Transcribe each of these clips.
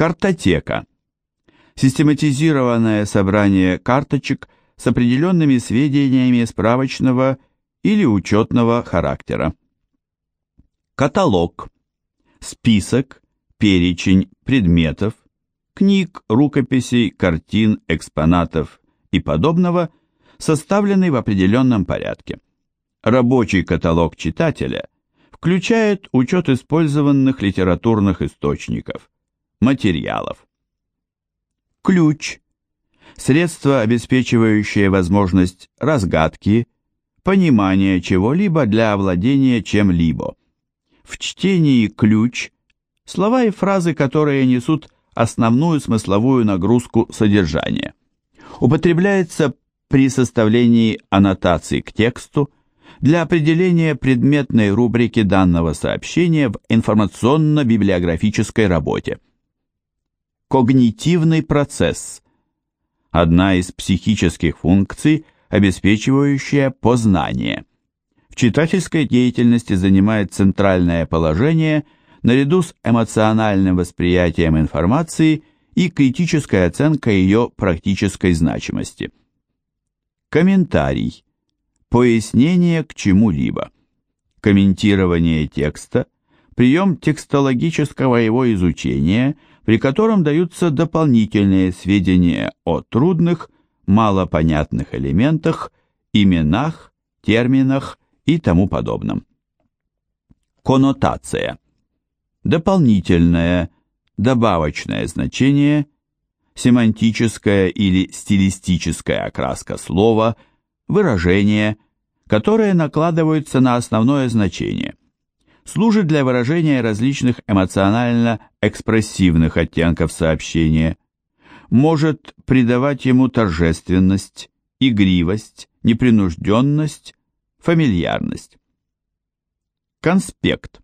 Картотека. Систематизированное собрание карточек с определенными сведениями справочного или учетного характера. Каталог. Список, перечень предметов, книг, рукописей, картин, экспонатов и подобного, составленный в определенном порядке. Рабочий каталог читателя включает учет использованных литературных источников, материалов. Ключ – средство, обеспечивающее возможность разгадки, понимания чего-либо для овладения чем-либо. В чтении ключ – слова и фразы, которые несут основную смысловую нагрузку содержания. Употребляется при составлении аннотаций к тексту для определения предметной рубрики данного сообщения в информационно-библиографической работе. Когнитивный процесс – одна из психических функций, обеспечивающая познание. В читательской деятельности занимает центральное положение – наряду с эмоциональным восприятием информации и критической оценкой ее практической значимости. Комментарий. Пояснение к чему-либо. Комментирование текста – прием текстологического его изучения, при котором даются дополнительные сведения о трудных, малопонятных элементах, именах, терминах и тому подобном. Коннотация – дополнительное, добавочное значение, семантическая или стилистическая окраска слова, выражение, которые накладываются на основное значение, служит для выражения различных эмоционально-экспрессивных оттенков сообщения, может придавать ему торжественность, игривость, непринужденность, фамильярность. Конспект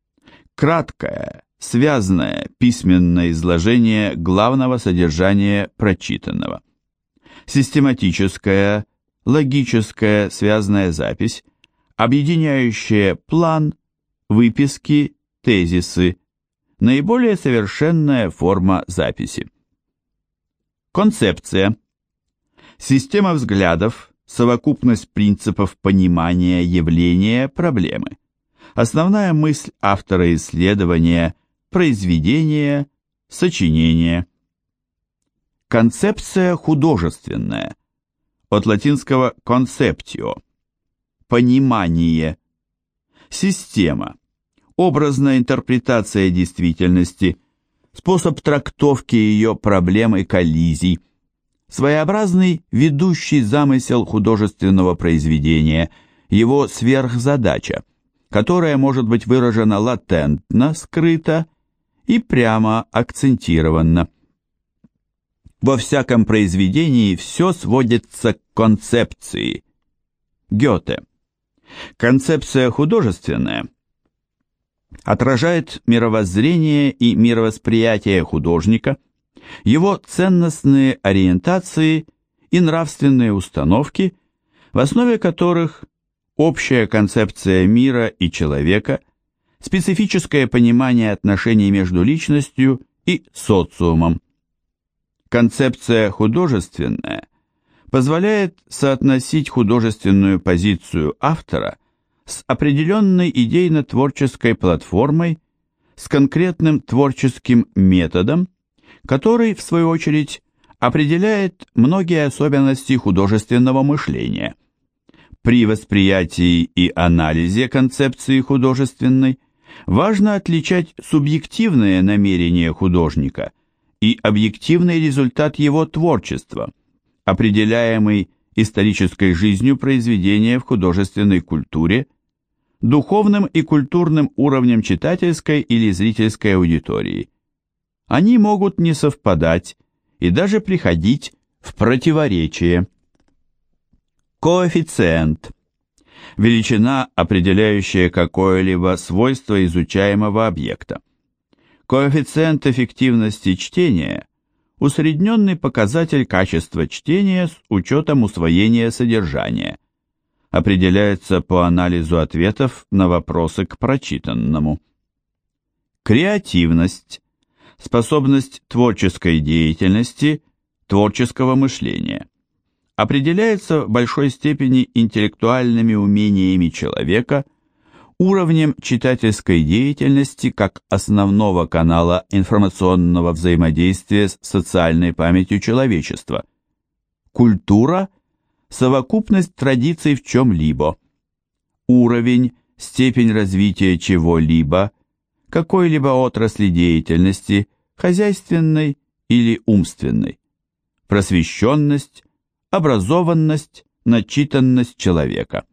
– краткое, связанное письменное изложение главного содержания прочитанного. Систематическая, логическая связанная запись, объединяющая план, выписки, тезисы, наиболее совершенная форма записи. Концепция. Система взглядов, совокупность принципов понимания явления проблемы. Основная мысль автора исследования – произведение, сочинение. Концепция художественная. От латинского conceptio – понимание. Система. Образная интерпретация действительности, способ трактовки ее проблем и коллизий, своеобразный ведущий замысел художественного произведения, его сверхзадача – которая может быть выражена латентно, скрыто и прямо акцентированно. Во всяком произведении все сводится к концепции. Гёте. Концепция художественная отражает мировоззрение и мировосприятие художника, его ценностные ориентации и нравственные установки, в основе которых общая концепция мира и человека, специфическое понимание отношений между личностью и социумом. Концепция художественная позволяет соотносить художественную позицию автора с определенной идейно-творческой платформой, с конкретным творческим методом, который, в свою очередь, определяет многие особенности художественного мышления – при восприятии и анализе концепции художественной важно отличать субъективное намерение художника и объективный результат его творчества, определяемый исторической жизнью произведения в художественной культуре, духовным и культурным уровнем читательской или зрительской аудитории. Они могут не совпадать и даже приходить в противоречие. Коэффициент. Величина, определяющая какое-либо свойство изучаемого объекта. Коэффициент эффективности чтения – усредненный показатель качества чтения с учетом усвоения содержания. Определяется по анализу ответов на вопросы к прочитанному. Креативность способность творческой деятельности, творческого мышления. Определяется в большой степени интеллектуальными умениями человека, уровнем читательской деятельности как основного канала информационного взаимодействия с социальной памятью человечества. Культура – совокупность традиций в чем-либо. Уровень, степень развития чего-либо, какой-либо отрасли деятельности, хозяйственной или умственной. Просвещенность, образованность, начитанность человека.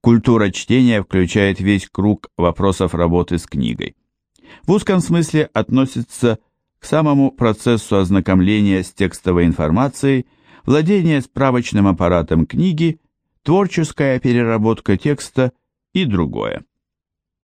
Культура чтения включает весь круг вопросов работы с книгой. В узком смысле относится к самому процессу ознакомления с текстовой информацией, владения справочным аппаратом книги, творческая переработка текста и другое.